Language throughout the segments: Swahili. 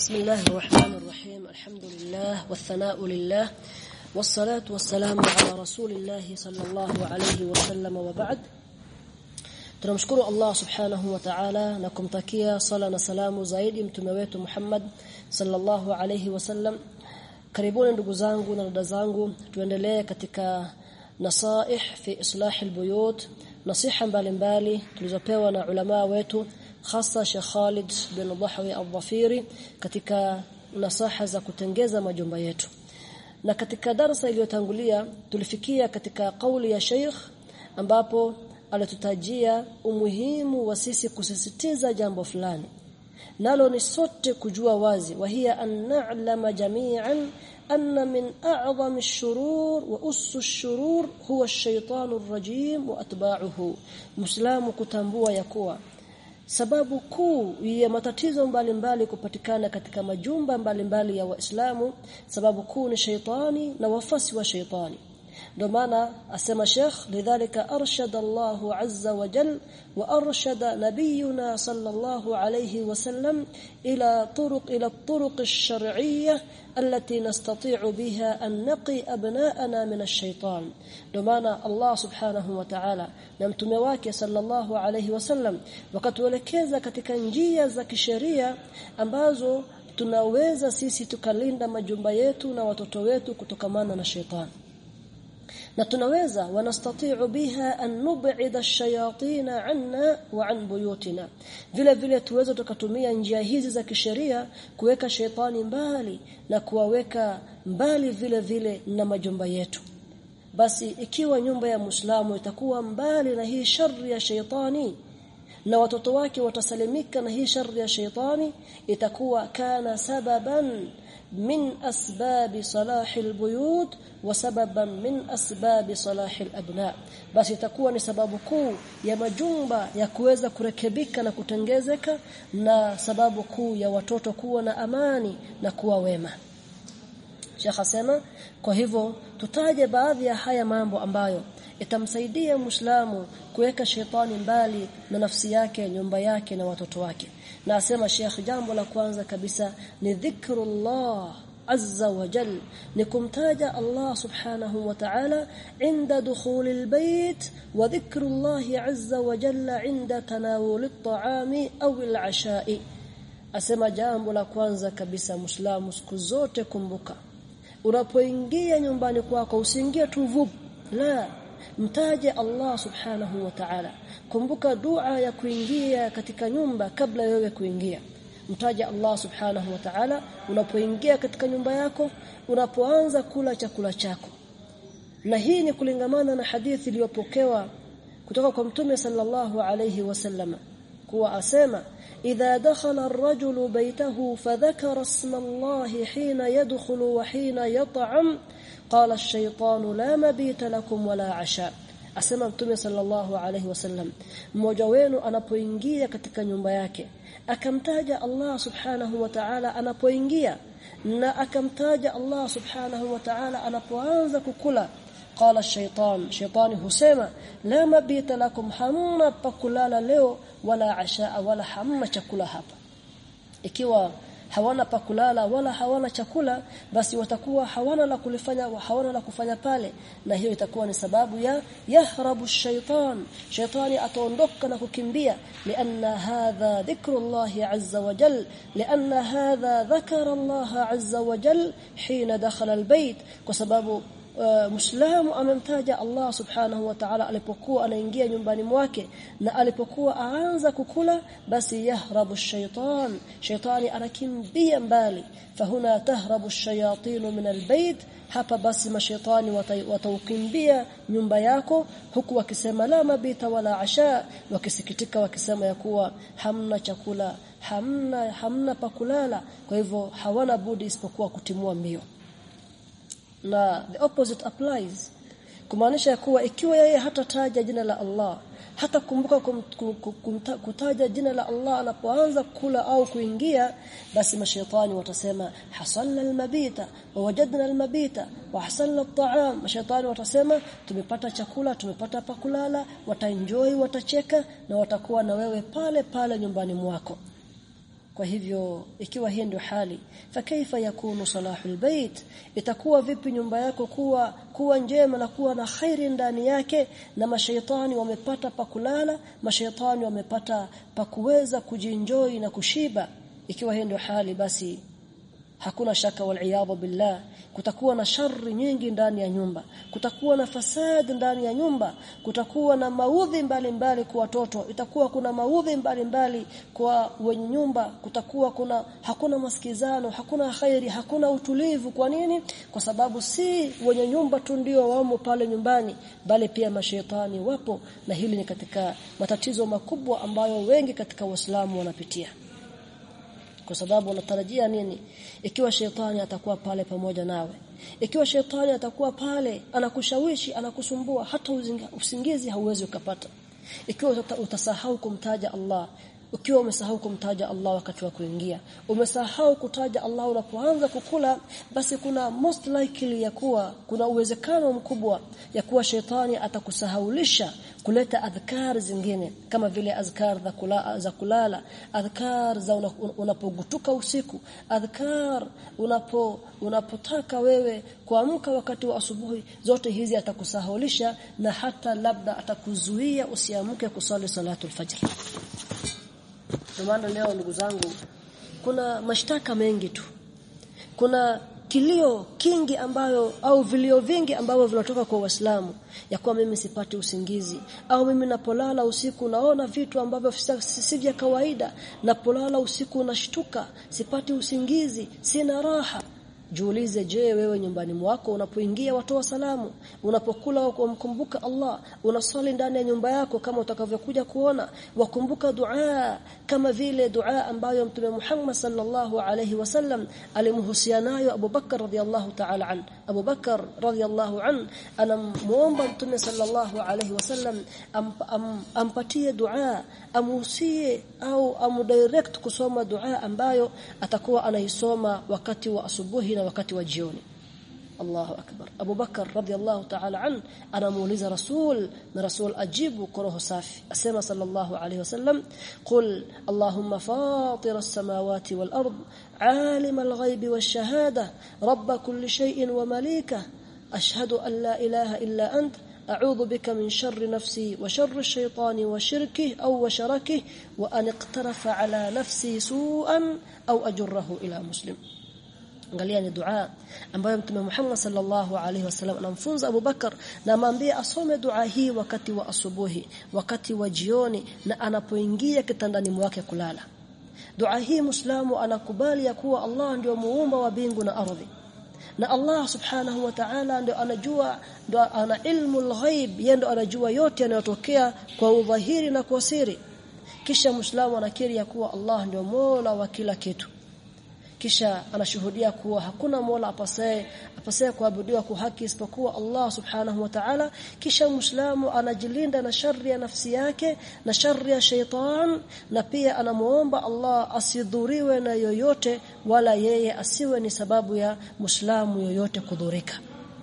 بسم الله الرحمن الرحيم الحمد لله والثناء لله والصلاة والسلام على رسول الله صلى الله عليه وسلم وبعد tunamshukuru Allah subhanahu wa ta'ala na kumtakia sala na salamu zaidi mtume wetu Muhammad sallallahu alayhi wasallam karibuni ndugu zangu na dada zangu tuendelee katika nasaih fi islah albuyut nasiha mbalimbali tulizopewa na ulama wetu hasa Sheikh Khalid bin Dhahawi al-Dhafiri katika nasaha za kutengeza majumba yetu. Na katika darasa iliyotangulia tulifikia katika kauli ya Sheikh ambapo alitutajia umuhimu wa sisi kusisitiza jambo fulani. Nalo ni sote kujua wazi wahia an na'lama jami'an anna min a'zami ash-shurur wa ussu ash-shurur huwa ash-shaytanu ar-rajim wa atba'uhu. Muislamu kutambua ya kuwa sababu kuu ya matatizo mbalimbali mbali kupatikana katika majumba mbalimbali mbali ya waislamu sababu kuu ni shaitani na wafasi wa shaitani ndio maana asema Sheikh lidhalika arshada Allahu azza wa jal wa arshada nabiyuna sallallahu alayhi wasallam ila turuq ila turuq ash-shar'iyyah التي نستطيع بها أن نقي أبناءنا من الشيطان دمانا الله سبحانه وتعالى na mtume wake sallallahu alayhi wasallam wakatuelekeza katika njia za kisheria ambazo tunaweza sisi tukalinda majumba yetu na watoto wetu kutokamana na shetani na tunaweza wanastati'u biha an nub'ida ash-shayatin 'anna wa 'an buyutina. Vile vile tuweza tukatumia njia hizi za kisheria kuweka shetani mbali na kuwaweka mbali vile vile na majumba yetu. Basi ikiwa nyumba ya Muislamu itakuwa mbali na hii shari ya shetani na watoto wake watasalimika na hii shari ya sheitani itakuwa kana sababan min asbab salah albuyut wa sababan min asbab salah alabna basi itakuwa ni sababu kuu ya majumba ya kuweza kurekebika na kutengezeka na sababu kuu ya watoto kuwa na amani na kuwa wema. Sheikh asema kwa hivyo tutaje baadhi ya haya mambo ambayo itamsaidia Muislamu kuweka shetani mbali na nafsi yake nyumba yake na watoto wake. Na asema Sheikh jambo la kwanza kabisa ni dhikrullah azza wa jal ni kumtaja Allah subhanahu wa ta'ala inda dukhul albayt wa dhikrullah azza wa jalla inda tanawul at-ta'ami aw al-asha'i asema jambo la kwanza kabisa Muislamu siku zote kumbuka unapoingia nyumbani kwako usiingie tu vup la mtaje Allah subhanahu wa ta'ala. Kumbuka dua ya kuingia katika nyumba kabla wewe kuingia. Mtaje Allah subhanahu wa ta'ala unapoingia katika nyumba yako unapoanza kula chakula chako. Na hii ni kulingamana na hadithi iliyopokewa kutoka kwa mtume sallallahu alayhi wasallama kuwa asema idha dakhala ar-rajulu baytahu fadhakara isma Allah hina yadkhulu wa hina yat'am qala ash-shaytanu la mabita lakum wala asha asema mtume sallallahu alaihi wasallam mmoja wenu anapoingia katika nyumba yake akamtaja Allah subhanahu wa ta'ala anapoingia na akamtaja Allah subhanahu wa ta'ala anapoanza kukula qala ash-shaytan shaytani husema la mabita lakum hamna pakulala leo wala asha wala hamna chakula hapa ikiwa hawana pakulala wala hawana chakula basi watakuwa hawana la kulifanya hawana la kufanya pale. Na hiyo itakuwa ni sababu ya yahrabu shaitan shaitani ataondoka na kukimbia. Lianna hadha dhikrullah azza wa jal. Lianna hadha dhakara Allah azza wa jal hina dakhala albayt. Kwa sababu Uh, Muislamu amemtaja Allah Subhanahu wa Ta'ala alipokuwa anaingia nyumbani mwake na alipokuwa aanza kukula basi yahrabu shaitan shaitani anakimbia mbali. Fahuna tahrabu shayatin min albayt. Hapa basi mashaitani wataukimbia nyumba yako huku wakisema la mabita wala asha wakisikitika wakisema ya kuwa hamna chakula hamna hamna pakulala kwa hivyo hawana budi isipokuwa kutimua mbio na the opposite applies. Kumaanisha kuwa ikiwa yeye hatataja jina la Allah hata kumbuka kum, kum, kum, kutaja jina la Allah anapoanza kula au kuingia basi mashaitani watasema hasalna almabita wa wajadna almabita wa hasalna at'am mashaitani watasema tumepata chakula tumepata pakulala wataenjoy watacheka na watakuwa na wewe pale pale nyumbani mwako kwa hivyo ikiwa hii ndio hali fakaifa yakunu salahul bait? Itakuwa vipi nyumba yako kuwa kuwa njema na kuwa na khairi ndani yake na mashaitani wamepata pa kulala mashaitani wamepata pa kuweza kujinjoi na kushiba? Ikiwa hii ndio hali basi hakuna shaka wal billah kutakuwa na shari nyingi ndani ya nyumba kutakuwa na fasadi ndani ya nyumba kutakuwa na maudhi mbalimbali kwa watoto itakuwa kuna maudhi mbalimbali kwa wenye nyumba kutakuwa kuna hakuna masikizano hakuna khairi hakuna utulivu. Kwa nini? Kwa sababu si wenye nyumba tu ndio wamo pale nyumbani bali pia mashaitani wapo na hili ni katika matatizo makubwa ambayo wengi katika waislamu wanapitia kwa sababu unatarajia nini? Ikiwa shetani atakuwa pale pamoja nawe. Ikiwa shetani atakuwa pale anakushawishi anakusumbua hata usingizi hauwezi ukapata. Ikiwa utasahau kumtaja Allah ukiwa umesahau kumtaja Allah wakati wa kuingia. Umesahau kutaja Allah unapoanza kukula basi kuna most likely ya kuwa kuna uwezekano mkubwa ya kuwa shetani atakusahaulisha kuleta adhkar zingine kama vile azkar za kulala, za kulala adhkar za unapogutuka usiku adhkar unapo unapotaka wewe kuamka wakati wa asubuhi zote hizi atakusahaulisha na hata labda atakuzuia usiamke kusali salatu alfajr maana leo ndugu zangu kuna mashtaka mengi tu. Kuna kilio kingi ambayo au vilio vingi ambavyo vinatoka kwa Waislamu ya kuwa mimi sipati usingizi au mimi napolala usiku naona vitu ambavyo si vya kawaida napolala usiku nashtuka sipati usingizi sina raha Jiulize je wewe nyumbani mwako unapoingia watoa salamu? Unapokula kumkumbuka Allah? Unaswali ndani ya nyumba yako kama utakavyokuja kuona? Wakumbuka dua kama vile dua ambayo mtume Muhammad sallallahu alayhi wasallam alimhusia nayo Abu Bakar radhiyallahu ta'ala an. Abu Bakar radhiyallahu an anamuomba mtume sallallahu alayhi wasallam am, am, ampatie dua amhusie au amdirect kusoma dua ambayo atakuwa anaisoma wakati wa asubuhi na wakati wa jioni Allahu akbar Abu Bakar radhiyallahu ta'ala an anamuuliza Rasul na Rasul ajibu kwa roho safi asema sallallahu alayhi wasallam qul Allahumma fatir as-samawati wal ard alim al-ghaibi wash-shahada rabb kulli shay'in wa malika ashhadu an la ilaha illa anta أعوذ بك من شر نفسي وشر الشيطان وشركه أو وشركه وأن اقترف على نفسي سوءا أو أجره إلى مسلم angalia ni dua ambayo mtume Muhammad sallallahu alaihi wasallam anamfunza Abu Bakar na amwambia asome dua hii wakati wa asubuhi wakati wa jioni na anapoingia kitandani mwake kulala. Dua hii muislamu anakubali ya kuwa Allah ndio muumba wa bingu na ardhi. Na Allah subhanahu wa ta'ala ndio anajua ndio ana ilmu al-ghaib ndio anajua yote yanayotokea kwa udhahiri na kwa siri. Kisha muislamu anakiri ya kuwa Allah ndio mola wa kila kitu kisha anashuhudia kuwa hakuna mola apasaye apasaye kuabudiwa kwa haki isipokuwa Allah subhanahu wa ta'ala. Kisha muislamu anajilinda na shari ya nafsi yake na shari ya shaitan na pia anamuomba Allah asidhuriwe na yoyote wala yeye asiwe ni sababu ya muislamu yoyote kudhurika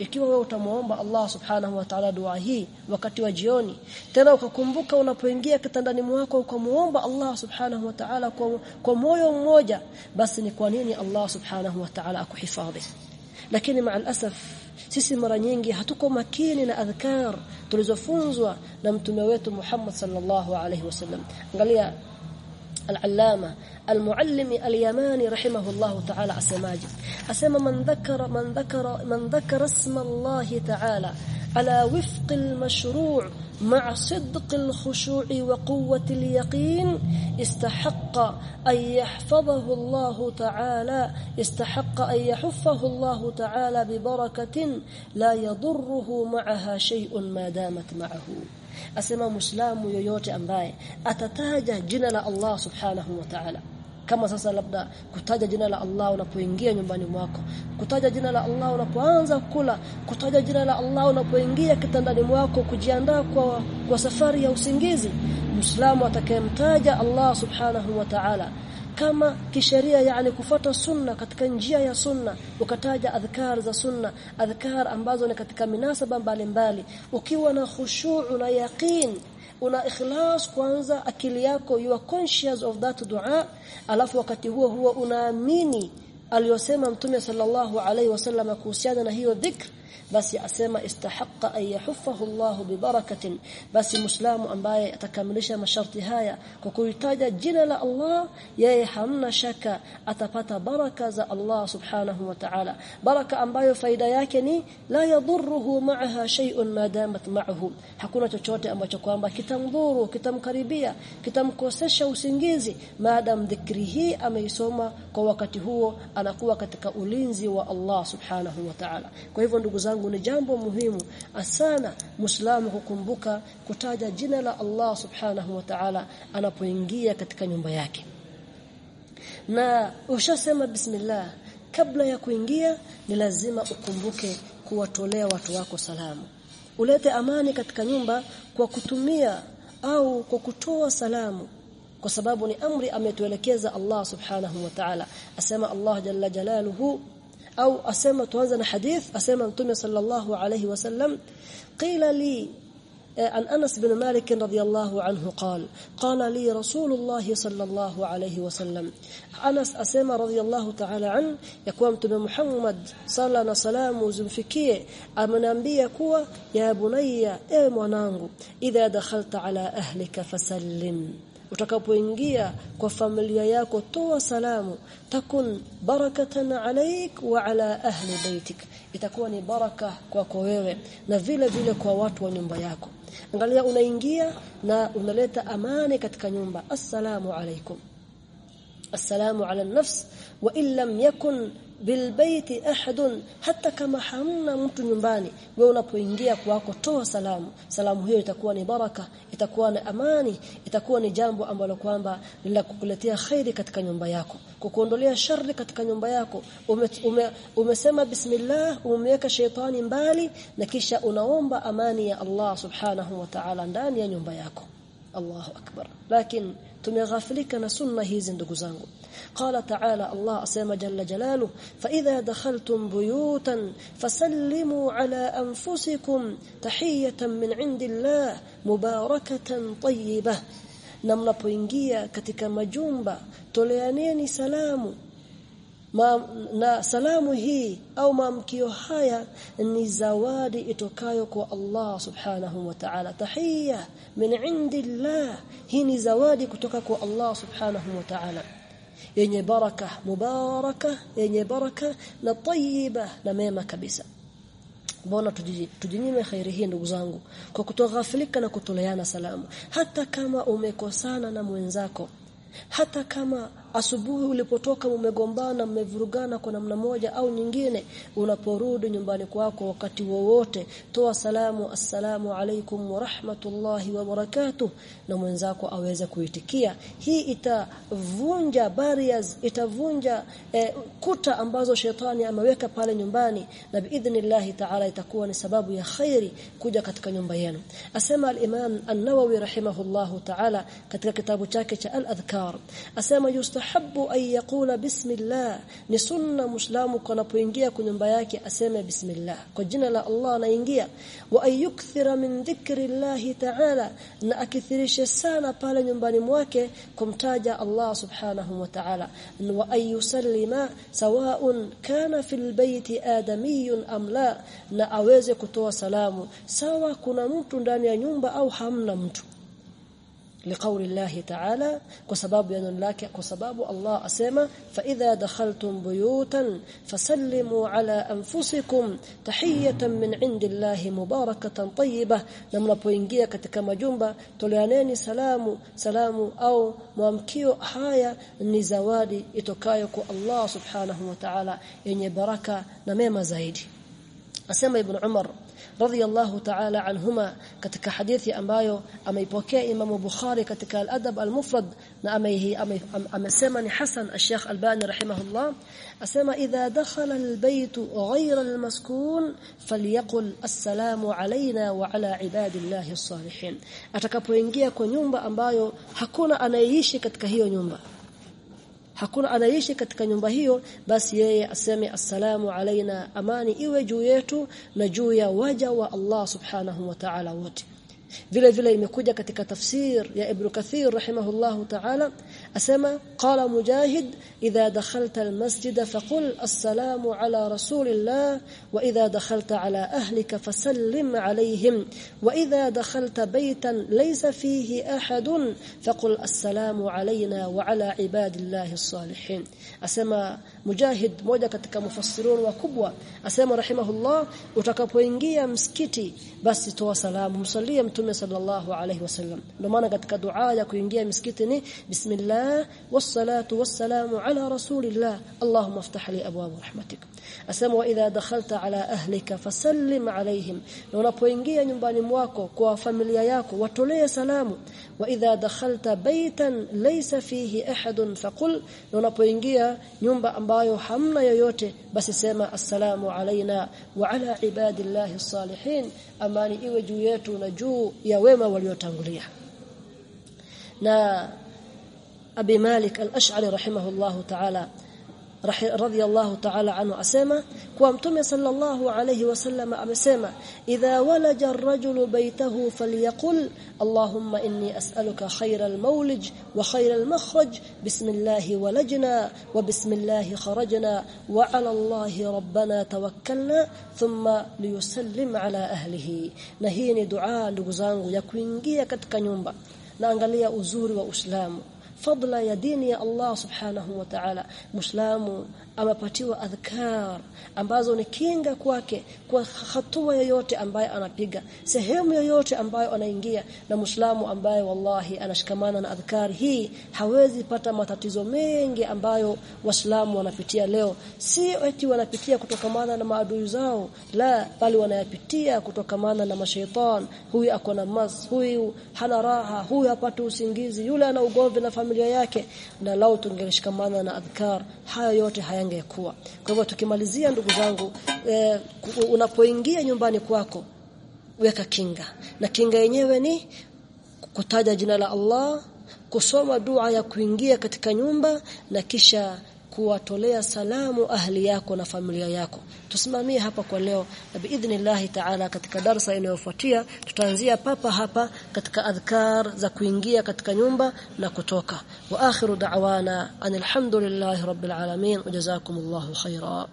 ikiwa wewe utamuomba Allah subhanahu wa ta'ala dua hii wakati wa jioni tena ukakumbuka unapoingia kitandani mwako ukamuomba Allah subhanahu wa ta'ala kwa, kwa moyo mmoja basi ni kwa nini Allah subhanahu wa ta'ala akuhifadhi? Lakini maal asaf sisi mara nyingi hatuko makini na adhkar tulizofunzwa na mtume wetu Muhammad sallallahu alaihi wasallam angalia العلامة المعلم اليماني رحمه الله تعالى اسماجي اسما من ذكر من ذكر من ذكر اسم الله تعالى على وفق المشروع مع صدق الخشوع وقوة اليقين استحق أن يحفظه الله تعالى استحق أن يحفه الله تعالى ببركة لا يضره معها شيء ما دامت معه. Asema muislamu yoyote ambaye atataja jina la Allah subhanahu wa ta'ala. Kama sasa labda kutaja jina la Allah unapoingia nyumbani mwako kutaja jina la Allah unapoanza kula kutaja jina la Allah unapoingia kitandani mwako kujiandaa kwa kwa safari ya usingizi muislamu atakayemtaja Allah subhanahu wa ta'ala kama kisheria yani kufata sunna katika njia ya sunna ukataja adhkar za sunna adhkar ambazo ni katika minasaba mbalimbali. Ukiwa na khushuu na yaqin una ikhlas kwanza akili yako you are conscious of that dua alafu wakati huo huo unaamini aliyosema mtume sallallahu alaihi wasallam kuhusiana na hiyo dhikr basi asema istahaqqa an yahuffahu Allah bibarakatin basi muislamu ambaye atakamilisha masharti haya kwa kuitaja jina la Allah yeye hamna shaka atapata baraka za Allah subhanahu wa ta'ala. Baraka ambayo faida yake ni la yadhurruhu ma'aha shay'un ma damat ma'ahu. Hakuna chochote ambacho kwamba kitamdhuru kitamkaribia kitamkosesha usingizi maadam dhikri hii ameisoma kwa wakati huo anakuwa katika ulinzi wa Allah subhanahu wa ta'ala. Kwa hivyo ndugu zangu ni jambo muhimu. Sana muislamu kukumbuka kutaja jina la Allah subhanahu wa ta'ala anapoingia katika nyumba yake. Na ushasema bismillah kabla ya kuingia ni lazima ukumbuke kuwatolea watu wako salamu. Ulete amani katika nyumba kwa kutumia au kwa kutoa salamu kwa sababu ni amri ametuelekeza Allah subhanahu wa ta'ala. Asema Allah jalla jalaluhu au asema tuanze na hadith asema mtume sallallahu alayhi wasallam qila li عن أنس بن مالك رضي الله عنه قال قال لي رسول الله صلى الله عليه وسلم أنس أسمى رضي الله تعالى عنه يكون متى محمد صلى الله عليه وسلم amenambia kuwa ya bunayya ewe mwanangu idha dakhalta ala ahlika fasallim utakapoingia kwa familia yako toa salamu. Takun barakatan alaik wa ala ahli baitik. Itakuwa ni baraka kwako wewe na vile vile kwa watu wa nyumba yako. Angalia unaingia na unaleta amani katika nyumba. Assalamu alaikum. Assalamu ala nafs wa illam yakun bilbaiti ahadun hata kama hamna mtu nyumbani wewe unapoingia kwako toa salamu. Salamu hiyo itakuwa ni baraka itakuwa ni amani itakuwa ni jambo ambalo kwamba lila kukuletea khairi katika nyumba yako. Kukuondolea shari katika nyumba yako. Ume, ume, umesema bismillah umeweka sheitani mbali na kisha unaomba amani ya Allah subhanahu wa ta'ala ndani ya nyumba yako Allahu akbar. Lakini tumeghafilika na sunna hizi ndugu zangu. Qala ta'ala Allah asema jalla jalalu fa idha dakhaltum buyutan fasallimu ala anfusikum tahiyatan min indillah mubarakatan tayyibah. Na mnapoingia katika majumba toleaneni salamu Ma, na salamu hii au maamkio haya ni zawadi itokayo kwa Allah subhanahu wa ta'ala. Tahiyya min indillah. Hii ni zawadi kutoka kwa Allah subhanahu wa ta'ala. Yenye baraka mubaraka yenye baraka na tayyiba na mema kabisa. Mbona tujinyime khairi hii ndugu zangu kwa kutoghafilika na kutoleana salamu. Hata kama umekosana na mwenzako hata kama asubuhi ulipotoka mmegombana mmevurugana kwa namna moja au nyingine unaporudi nyumbani kwako wakati wowote toa salamu assalamu alaikum wa rahmatullahi wa barakatuh na mwenzako aweze kuitikia. Hii itavunja barriers itavunja eh, kuta ambazo shetani ameweka pale nyumbani na biidhnillahi ta'ala itakuwa ni sababu ya khairi kuja katika nyumba yenu. Asema al-Imam an-Nawawi rahimahullahu ta'ala katika kitabu chake cha al-Adhkar. Asema yustahabbu an yaqula bismillah. Ni sunna muislamu anapoingia kwa nyumba yake aseme bismillah. Kwa jina la Allah anaingia. Wa ayukthira min dhikri Allah ta'ala na akithirishe sana pale nyumbani mwake kumtaja Allah subhanahu wa ta'ala. Wa ayusallima sawa'un kana fil bayti adamiyun am la na aweze kutoa salamu. Sawa kuna mtu ndani ya nyumba au hamna mtu لقول الله تعالى kwa sababu ya neno lake kwa sababu Allah asema fa idha dakhaltum buyutan fasallimu ala anfusikum tahiyatan min indillahi mubarakatan tayyibah na mnapoingia katika majumba toleaneni salamu salamu au mwamkio haya ni zawadi itokayo kwa Allah subhanahu wa ta'ala yenye baraka na mema zaidi asema ibn Umar radhiyallahu ta'ala anhuma katika hadithi ambayo ameipokea Imam Bukhari katika al-Adab al-Mufrad na amesema ni Hasan al-Sheikh Albani rahimahullah asema idha dakhala al-bayt ghayra al-maskun falyaqul assalamu alayna wa ala ibadillahi as-salihin atakapoingia kwa nyumba ambayo hakuna anayeishi katika hiyo nyumba hakuna anaishi katika nyumba hiyo basi yeye aseme assalamu alaina amani iwe juu yetu na juu ya waja wa Allah subhanahu wa ta'ala wote vile vile imekuja katika tafsir ya Ibn Kathir rahimahullahu ta'ala asema qala mujahid idha dakhalta almasjid faqul assalamu ala rasulillah wa idha dakhalta ala ahlika fasallim alayhim wa idha dakhalta baytan laysa fihi ahadun faqul assalamu alayna wa ala ibadillahi as-salihin asema mujahid moja katika mufassirun wakubwa asema rahimahullah utakapoingia msikiti basi toa salamu msalie mtume sallallahu alaihi wasallam. Ndio maana katika dua ya kuingia msikiti ni bismillah wassalatu wassalamu ala rasulillah. Allahumma iftah li abwaab rahmatik. Asema wa idha dakhalta ala ahlika fasallim alaihim na unapoingia nyumbani mwako kwa familia yako watolee salamu. Wa idha dakhalta baytan laysa fihi ahadun faqul. Na unapoingia nyumba ambayo hamna yoyote basi sema assalamu alaina wa ala ibadillahi salihin. Amani iwe juu yetu na juu ya wema waliotangulia na Abi Malik al-Ash'ari rahimahullahu ta'ala رضي الله تعالى عنه. اسما كوامتم صلى الله عليه وسلم امسما إذا ولج الرجل بيته فليقل اللهم إني أسألك خير المولج وخير المخرج بسم الله ولجنا وبسم الله خرجنا وعلى الله ربنا توكلنا ثم ليسلم على أهله. نهيني دعاء دغزانو يا كوينجيا katika nyumba naangalia uzuri wa uislamu fadla ya dini ya Allah subhanahu wa ta'ala. Muislamu amepatiwa adhkar ambazo ni kinga kwake kwa hatua yoyote ambaye anapiga sehemu yoyote ambayo anaingia na muislamu ambaye wallahi anashikamana na adhkar hii hawezi pata matatizo mengi ambayo waislamu wanapitia leo. Si eti wanapitia kutokamana na maadui zao la bali wanayapitia kutokamana na mashaitan huyu akona mas huyu hana raha huyu hapati usingizi yule ana ugomvi na familia yake na lao tungeshikamana na adhkar haya yote hayangekuwa. Kwa hivyo tukimalizia ndugu zangu eh, unapoingia nyumbani kwako weka kinga. Na kinga yenyewe ni kutaja jina la Allah kusoma dua ya kuingia katika nyumba na kisha kuwatolea salamu ahli yako na familia yako. Tusimamie hapa kwa leo na biidhnillah taala katika darsa inayofuatia. Tutaanzia papa hapa katika adhkar za kuingia katika nyumba na kutoka. Wa akhiru da'wana anil hamdulillahi rabbil alamin. Wajazakumullahu khaira